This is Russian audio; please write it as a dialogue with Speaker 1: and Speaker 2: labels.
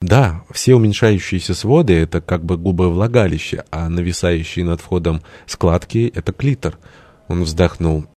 Speaker 1: Да, все уменьшающиеся своды — это как бы губы влагалища, а нависающие над входом складки — это клитор. Он вздохнул.